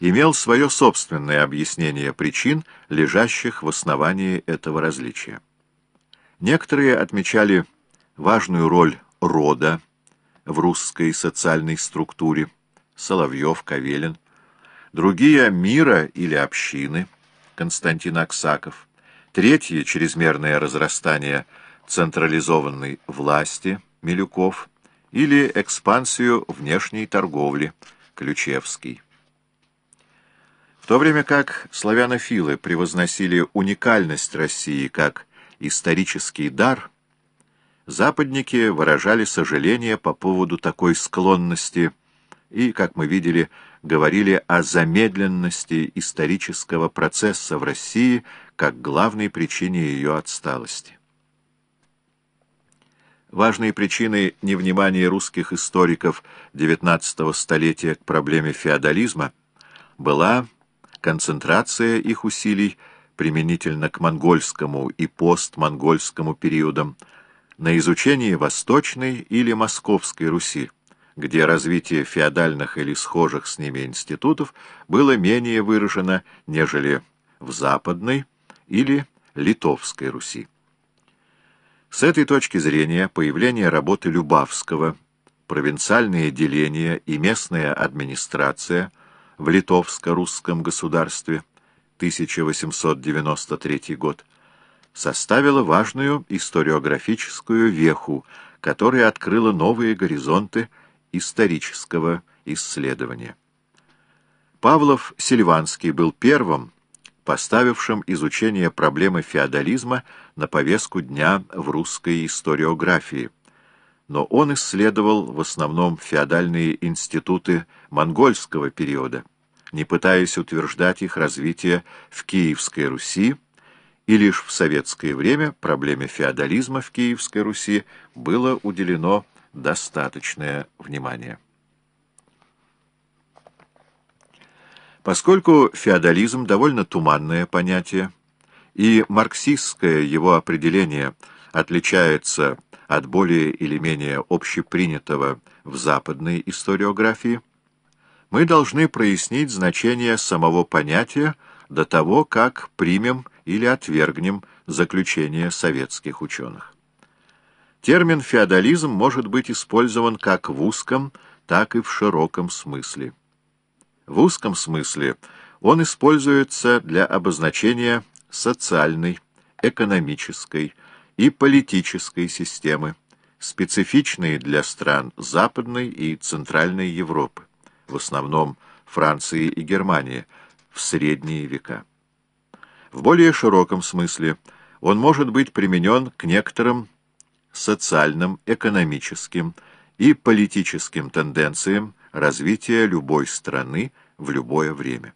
имел свое собственное объяснение причин, лежащих в основании этого различия. Некоторые отмечали важную роль рода в русской социальной структуре, Соловьев, Кавелин, другие — мира или общины, Константин Аксаков, третье — чрезмерное разрастание централизованной власти, Милюков, или экспансию внешней торговли, Ключевский. То время как славянофилы превозносили уникальность России как исторический дар, западники выражали сожаление по поводу такой склонности и, как мы видели, говорили о замедленности исторического процесса в России как главной причине ее отсталости. Важной причиной невнимания русских историков XIX столетия к проблеме феодализма была концентрация их усилий применительно к монгольскому и постмонгольскому периодам на изучении Восточной или Московской Руси, где развитие феодальных или схожих с ними институтов было менее выражено, нежели в Западной или Литовской Руси. С этой точки зрения появление работы Любавского, провинциальные деления и местная администрация в литовско-русском государстве 1893 год составило важную историографическую веху, которая открыла новые горизонты исторического исследования. Павлов Сильванский был первым, поставившим изучение проблемы феодализма на повестку дня в русской историографии. Но он исследовал в основном феодальные институты монгольского периода, не пытаясь утверждать их развитие в Киевской Руси, и лишь в советское время проблеме феодализма в Киевской Руси было уделено достаточное внимание. Поскольку феодализм довольно туманное понятие, и марксистское его определение отличается от более или менее общепринятого в западной историографии, мы должны прояснить значение самого понятия до того, как примем или отвергнем заключение советских ученых. Термин «феодализм» может быть использован как в узком, так и в широком смысле. В узком смысле он используется для обозначения социальной, экономической и политической системы, специфичной для стран Западной и Центральной Европы, в основном Франции и Германии, в средние века. В более широком смысле он может быть применен к некоторым социальным, экономическим и политическим тенденциям, развития любой страны в любое время.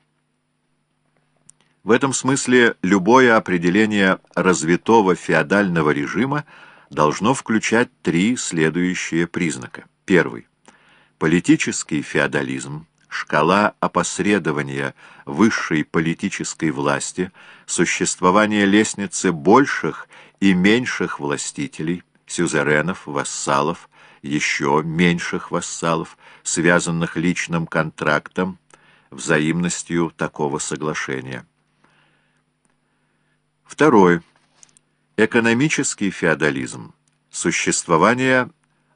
В этом смысле любое определение развитого феодального режима должно включать три следующие признака. Первый. Политический феодализм, шкала опосредования высшей политической власти, существование лестницы больших и меньших властителей, сюзеренов, вассалов, еще меньших вассалов, связанных личным контрактом, взаимностью такого соглашения. Второй. Экономический феодализм. Существование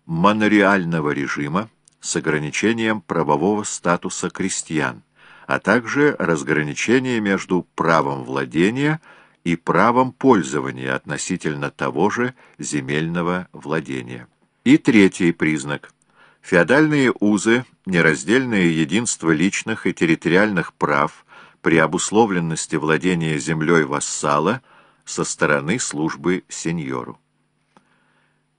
монореального режима с ограничением правового статуса крестьян, а также разграничение между правом владения и правом пользования относительно того же земельного владения. И третий признак. Феодальные узы, нераздельное единство личных и территориальных прав при обусловленности владения землей вассала со стороны службы сеньору.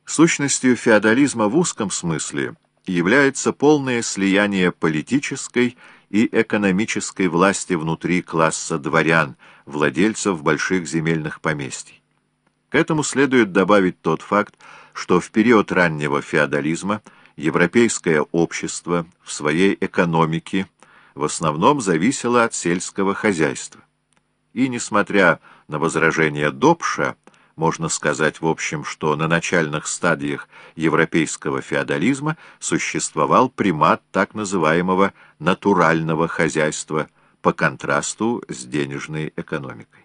Сущностью феодализма в узком смысле является полное слияние политической и экономической власти внутри класса дворян, владельцев больших земельных поместий. К этому следует добавить тот факт, что в период раннего феодализма европейское общество в своей экономике в основном зависело от сельского хозяйства. И, несмотря на возражения Добша можно сказать в общем, что на начальных стадиях европейского феодализма существовал примат так называемого натурального хозяйства по контрасту с денежной экономикой.